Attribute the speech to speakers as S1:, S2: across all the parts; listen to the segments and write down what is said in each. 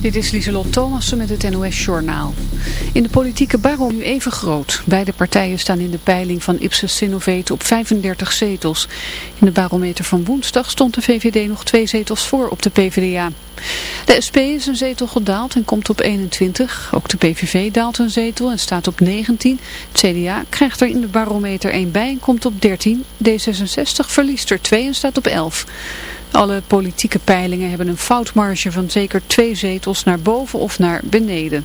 S1: Dit is Lieselot Thomassen met het NOS-journaal. In de politieke baron nu even groot. Beide partijen staan in de peiling van Ipsos Sinovate op 35 zetels. In de barometer van woensdag stond de VVD nog twee zetels voor op de PvdA. De SP is een zetel gedaald en komt op 21. Ook de PVV daalt een zetel en staat op 19. Het CDA krijgt er in de barometer 1 bij en komt op 13. D66 verliest er 2 en staat op 11. Alle politieke peilingen hebben een foutmarge van zeker twee zetels naar boven of naar beneden.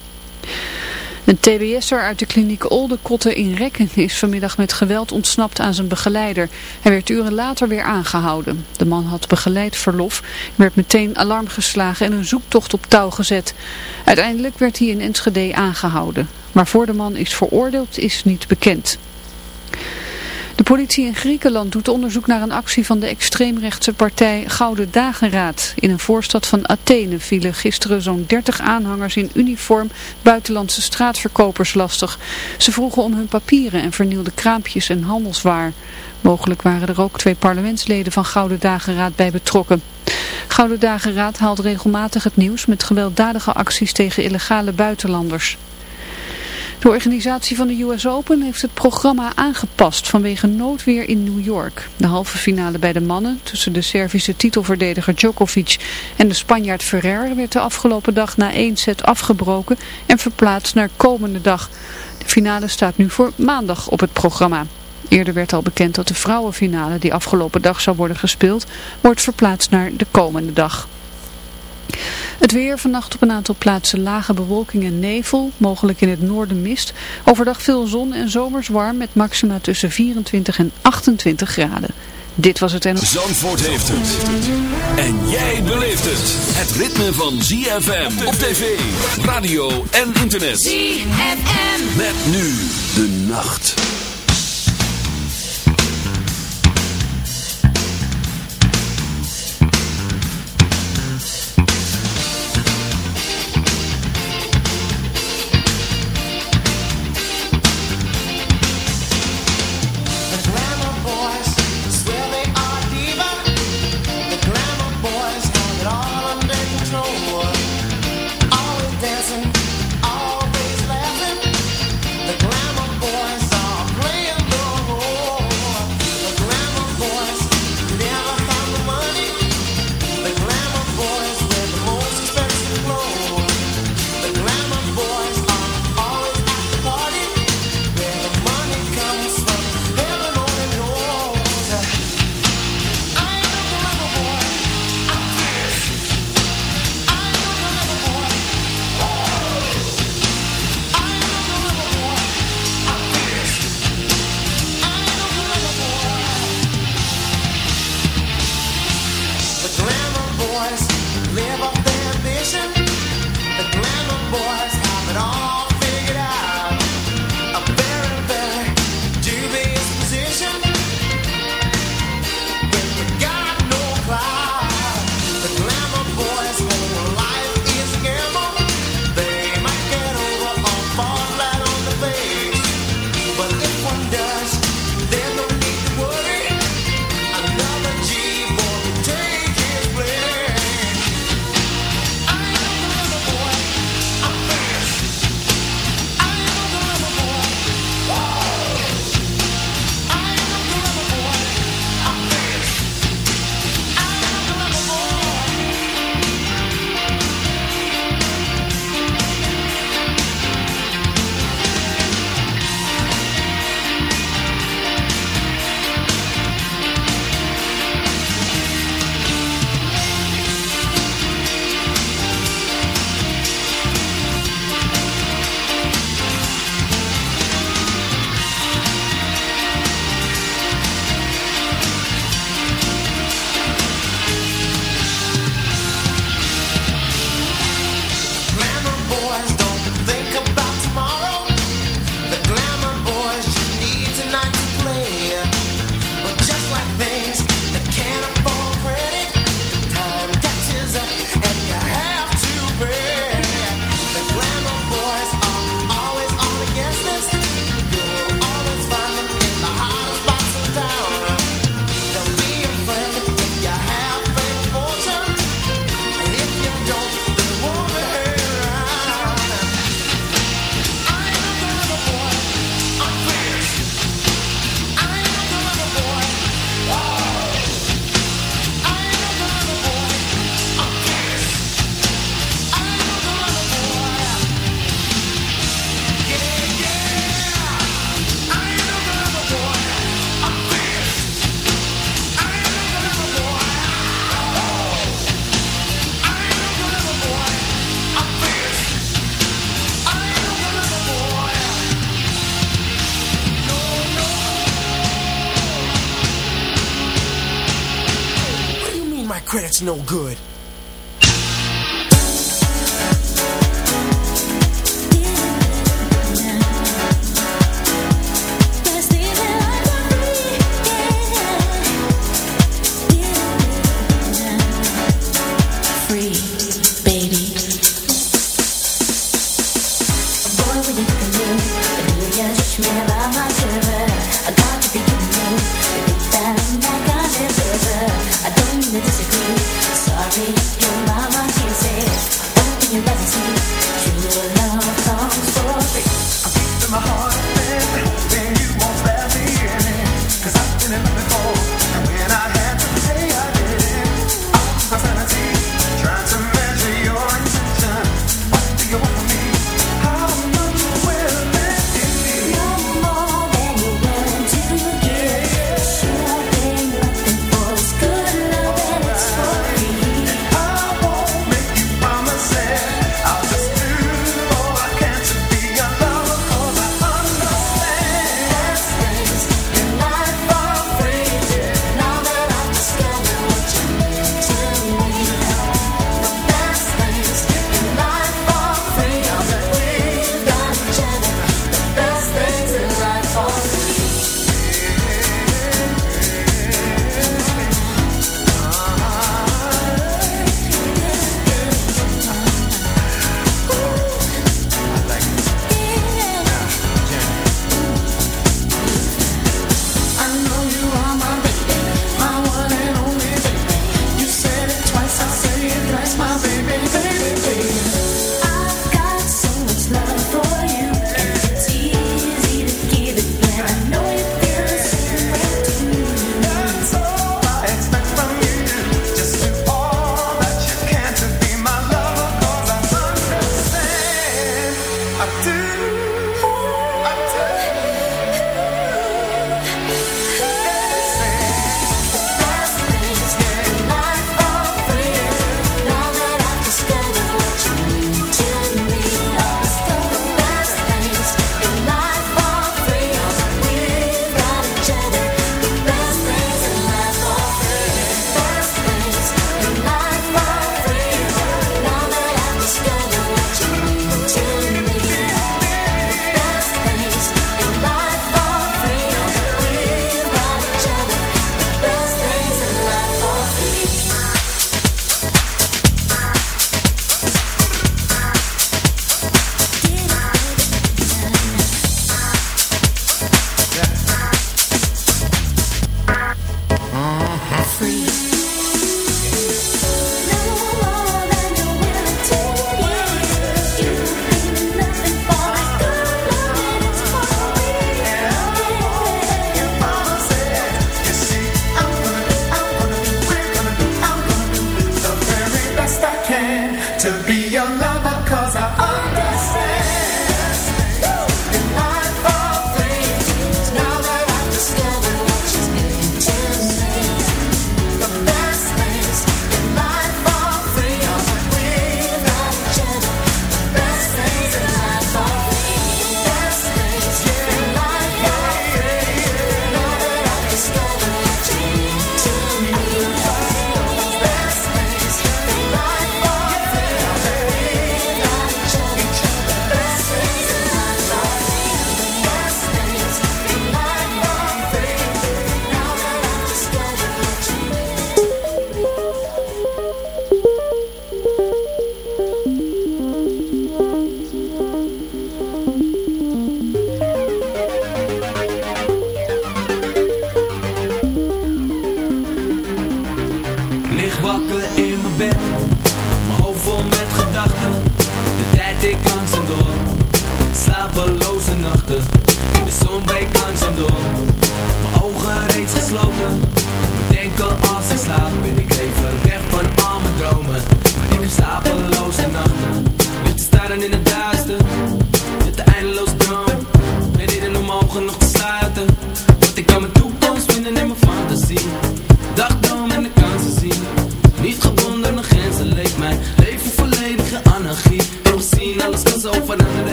S1: Een tbs'er uit de kliniek Oldekotten in Rekken is vanmiddag met geweld ontsnapt aan zijn begeleider. Hij werd uren later weer aangehouden. De man had begeleid verlof, werd meteen alarm geslagen en een zoektocht op touw gezet. Uiteindelijk werd hij in Enschede aangehouden. Waarvoor de man is veroordeeld is niet bekend. De politie in Griekenland doet onderzoek naar een actie van de extreemrechtse partij Gouden Dageraad. In een voorstad van Athene vielen gisteren zo'n 30 aanhangers in uniform buitenlandse straatverkopers lastig. Ze vroegen om hun papieren en vernielden kraampjes en handelswaar. Mogelijk waren er ook twee parlementsleden van Gouden Dageraad bij betrokken. Gouden Dageraad haalt regelmatig het nieuws met gewelddadige acties tegen illegale buitenlanders. De organisatie van de US Open heeft het programma aangepast vanwege noodweer in New York. De halve finale bij de mannen tussen de Servische titelverdediger Djokovic en de Spanjaard Ferrer werd de afgelopen dag na één set afgebroken en verplaatst naar komende dag. De finale staat nu voor maandag op het programma. Eerder werd al bekend dat de vrouwenfinale die afgelopen dag zou worden gespeeld, wordt verplaatst naar de komende dag. Het weer vannacht op een aantal plaatsen lage bewolking en nevel, mogelijk in het noorden mist. Overdag veel zon en zomers warm met maxima tussen 24 en 28 graden. Dit was het en...
S2: Zandvoort heeft het. En jij beleeft het. Het ritme van ZFM op tv, radio en internet. ZFM. Met nu de nacht.
S3: credit's no good.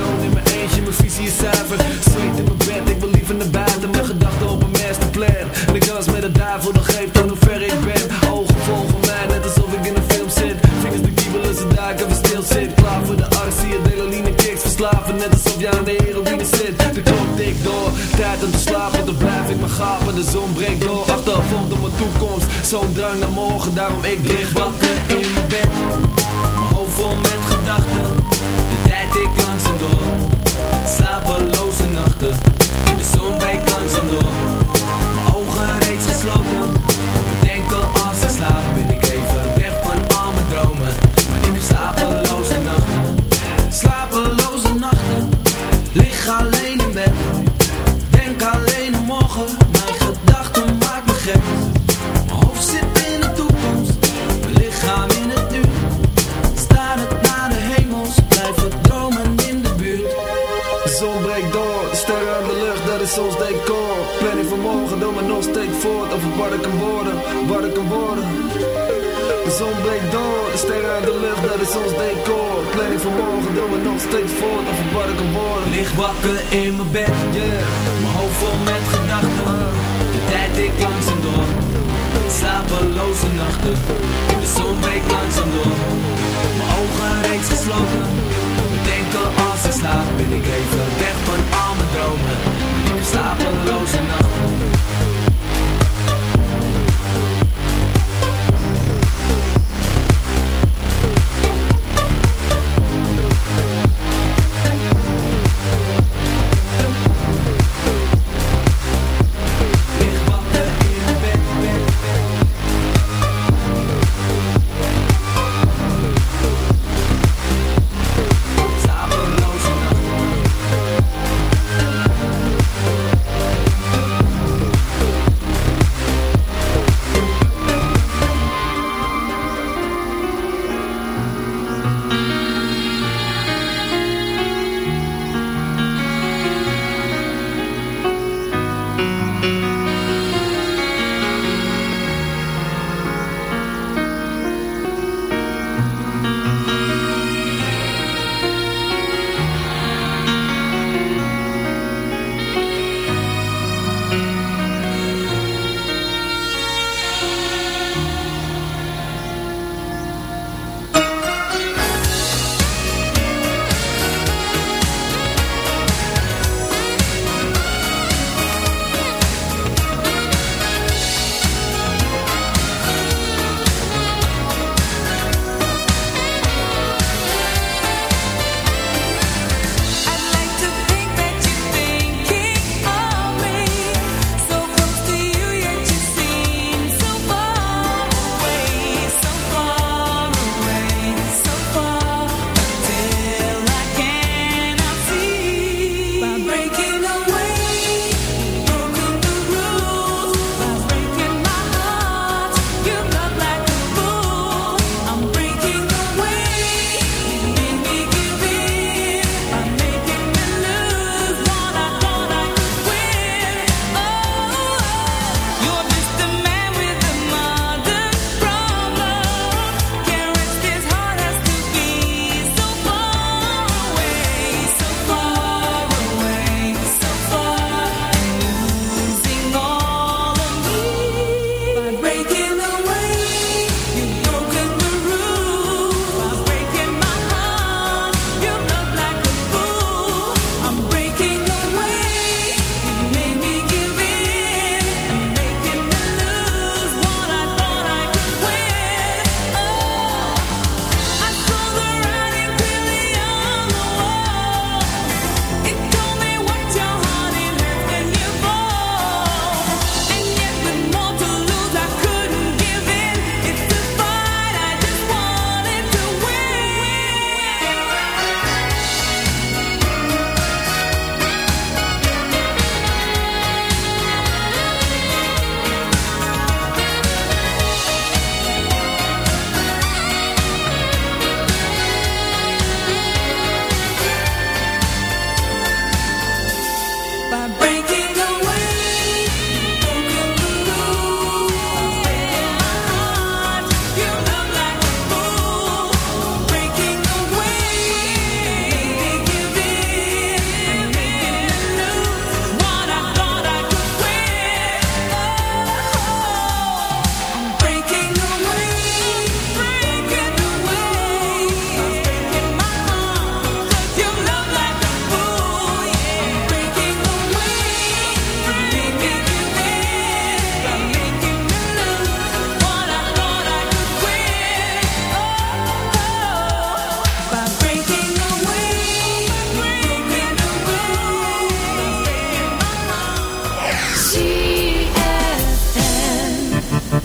S4: Mijn in mijn
S5: eentje, mijn visie is zuiver. Zweet in mijn bed, ik wil liever naar buiten. Mijn gedachten op een masterplan. En ik dans met de duivel, dan geeft aan hoe ver ik ben. Ogen volgen mij, net alsof ik in een film zit. Vingers de kiebelen, ze duiken, we stil zit Klaar voor de arts, zie je delaline kicks Verslaven, net alsof je aan de heroïne zit. De klok tikt door, tijd om te slapen. Dan blijf ik maar gapen, de zon breekt door. Achtervolgd op mijn toekomst, zo'n drang naar morgen Daarom ik lig wakker in mijn bed ons decor Planning van morgen, doe maar nog steeds voort Over wat ik kan worden. Licht wakker in mijn bed, yeah Mijn hoofd vol met gedachten. De tijd ik langzaam door Slapeloze nachten. De zon breekt langzaam door Mijn ogen reeds gesloten. Bedenken als ik slaap Ben ik even weg van al mijn dromen. Slapeloze nachten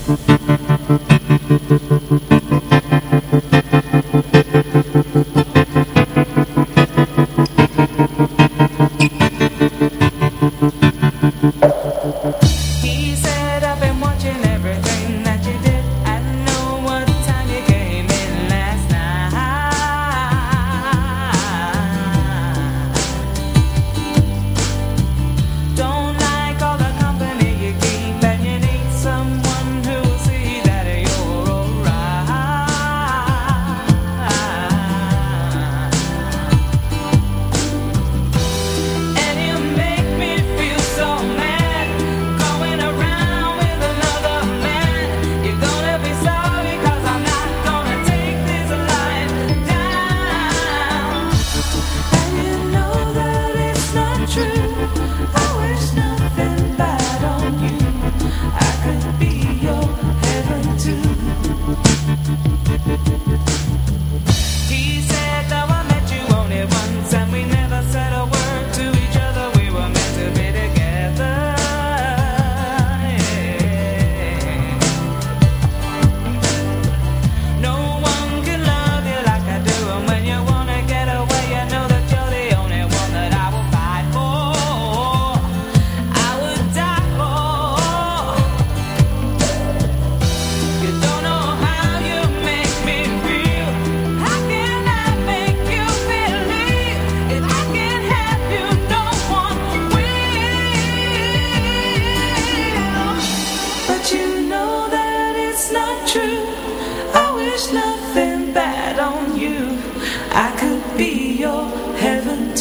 S5: Thank you.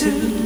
S4: Sirens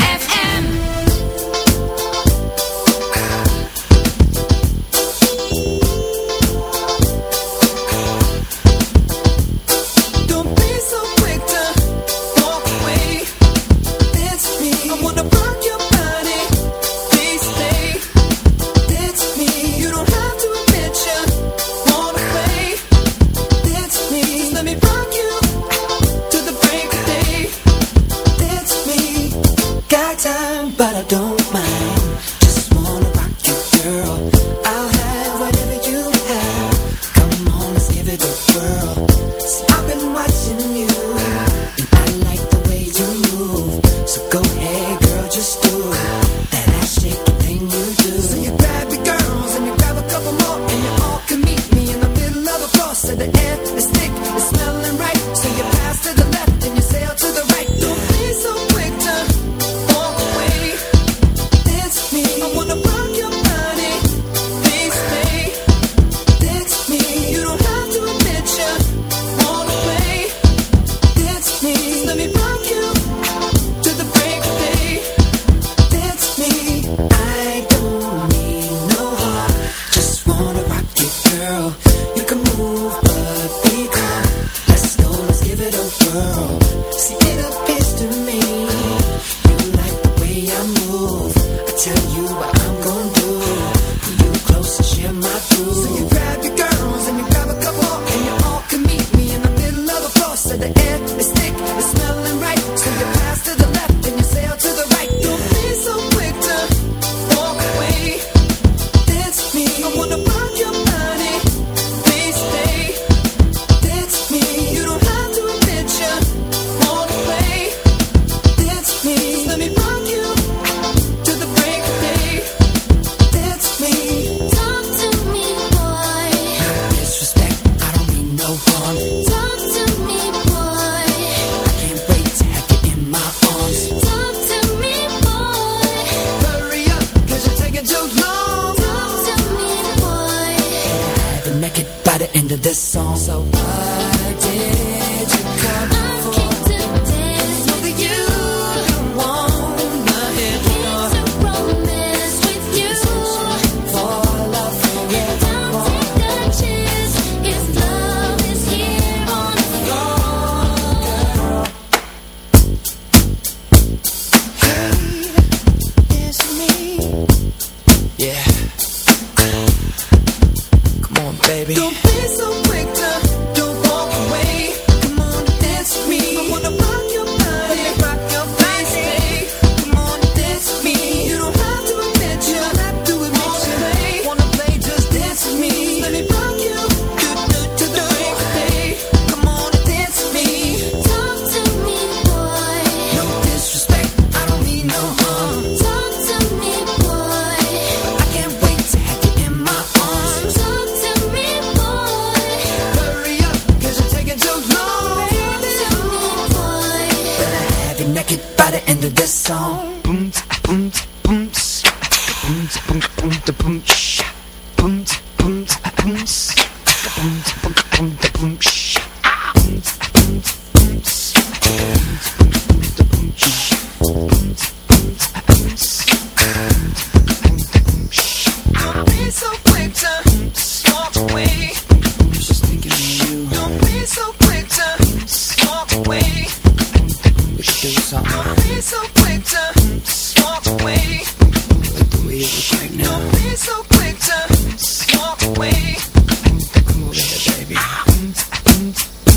S6: in the this song. So what?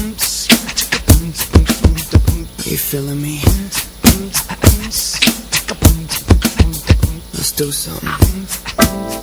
S6: You feeling me? Let's do something.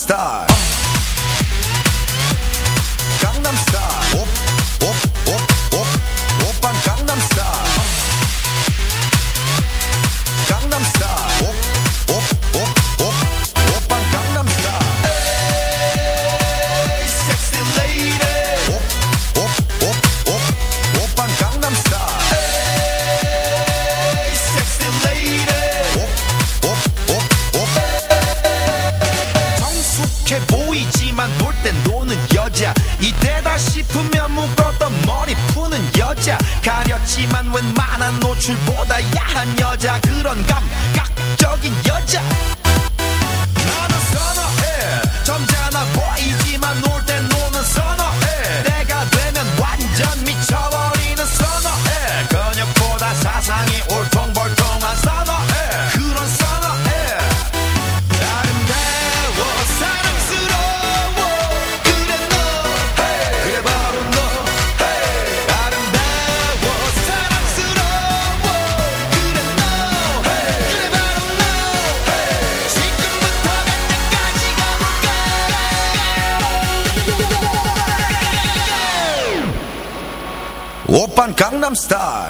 S7: Star. Open Gangnam Style.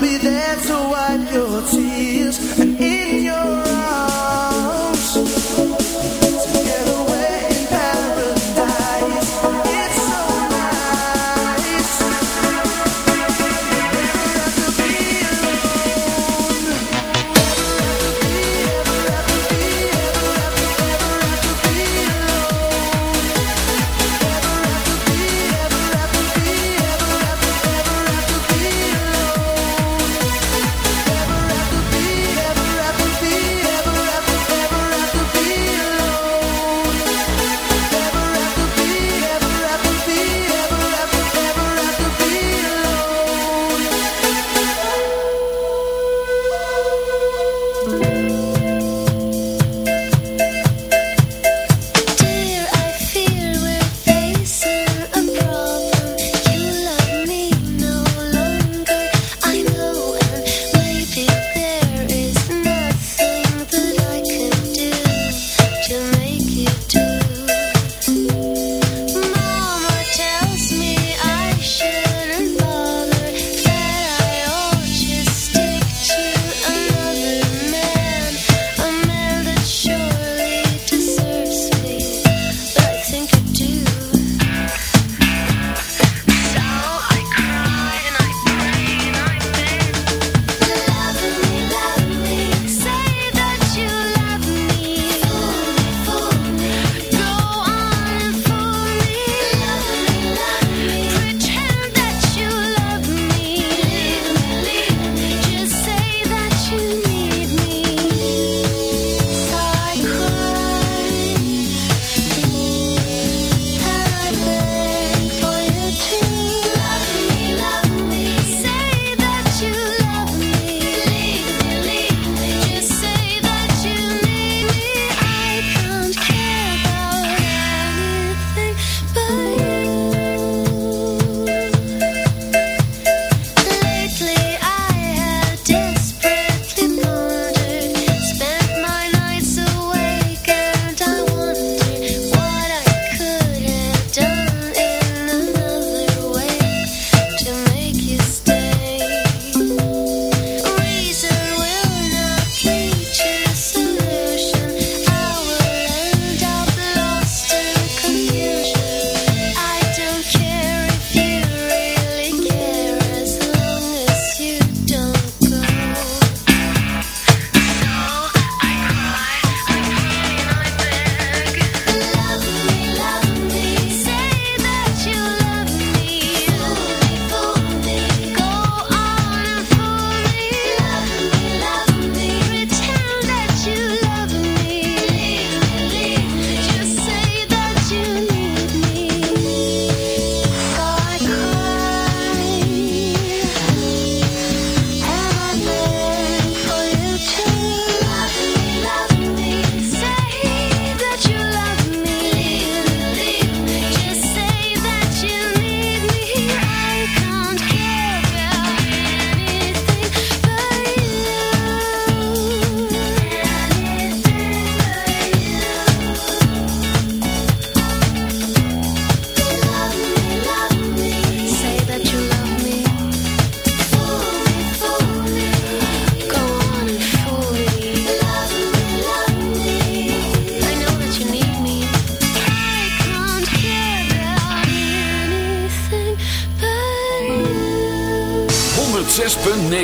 S7: be
S6: there to wipe your tears.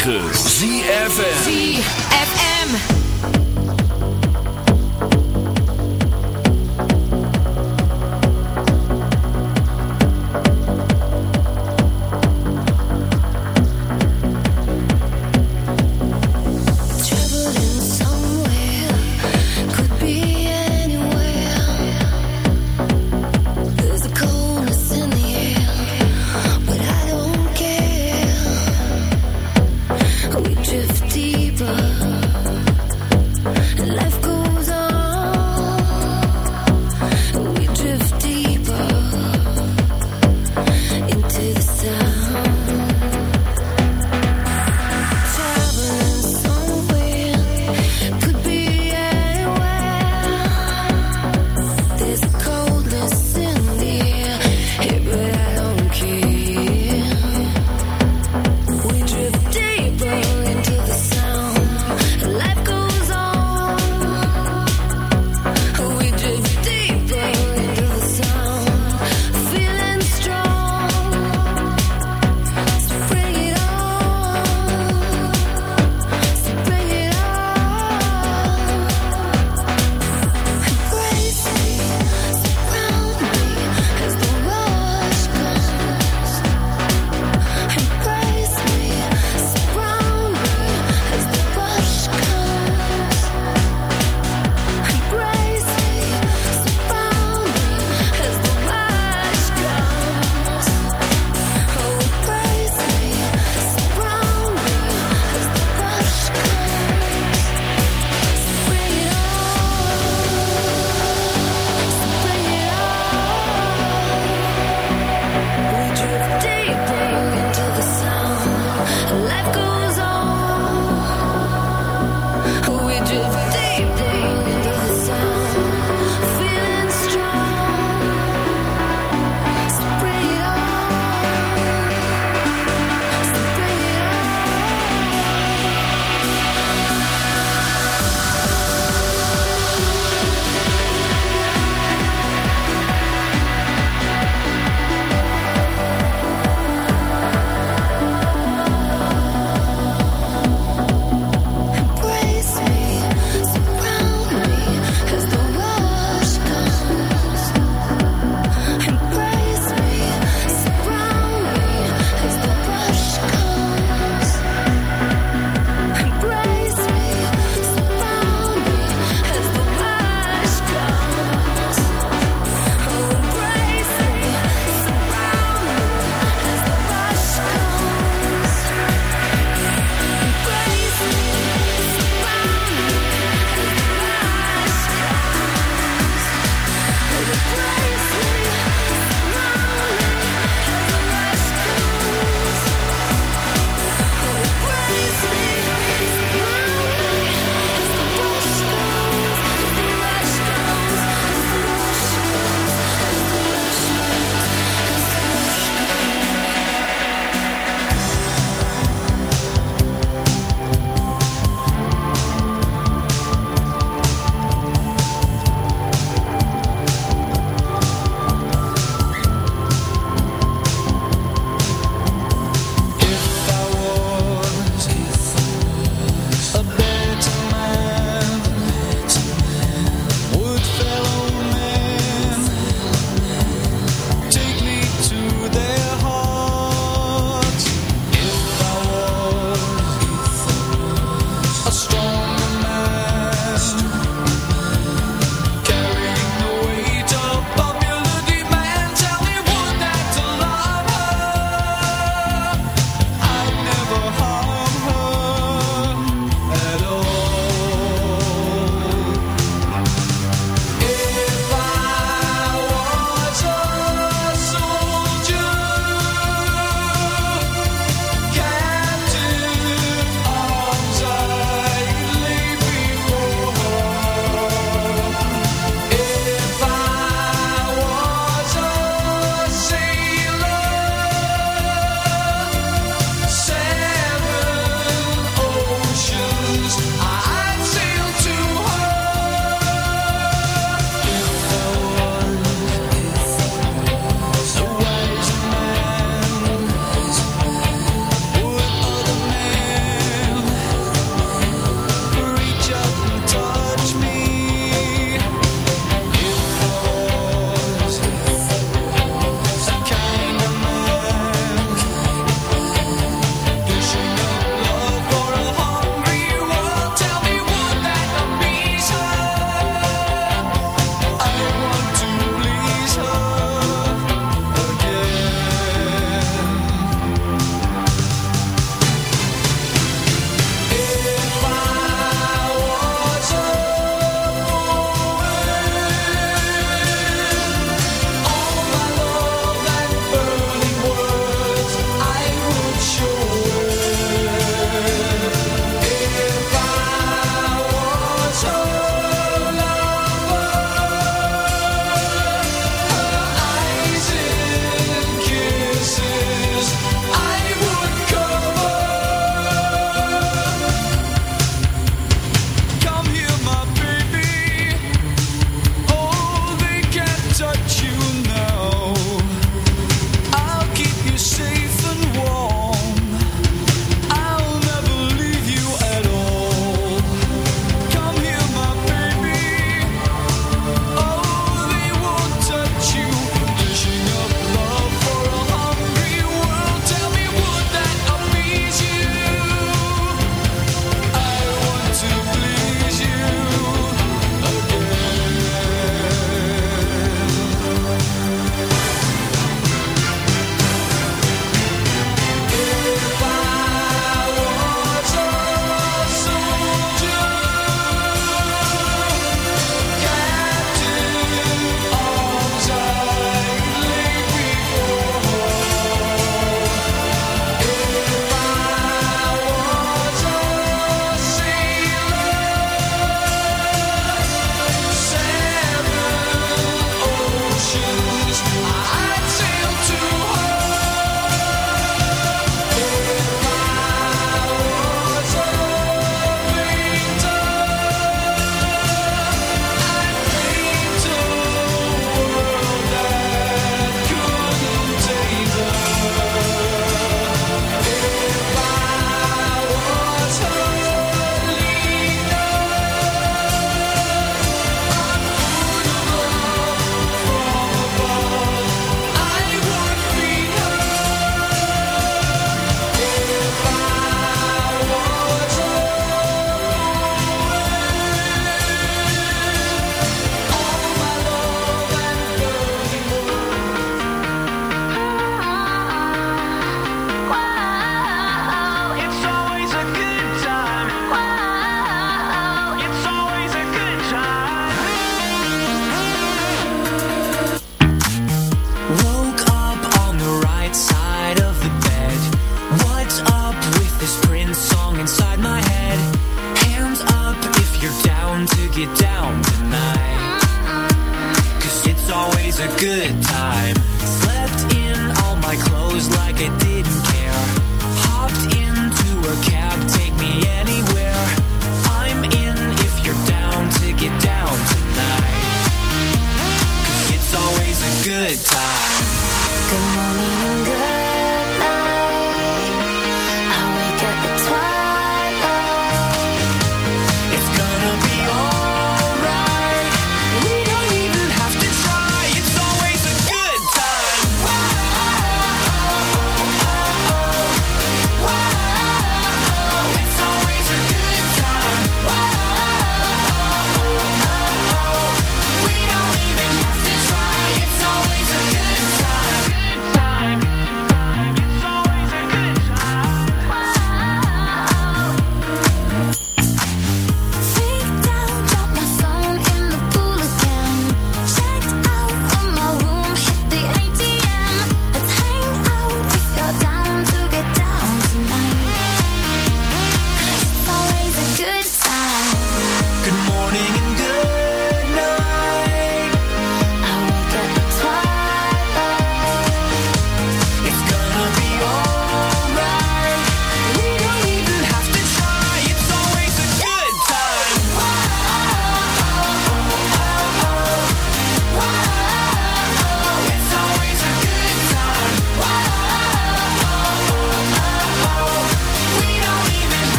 S3: 106.9 ZFM.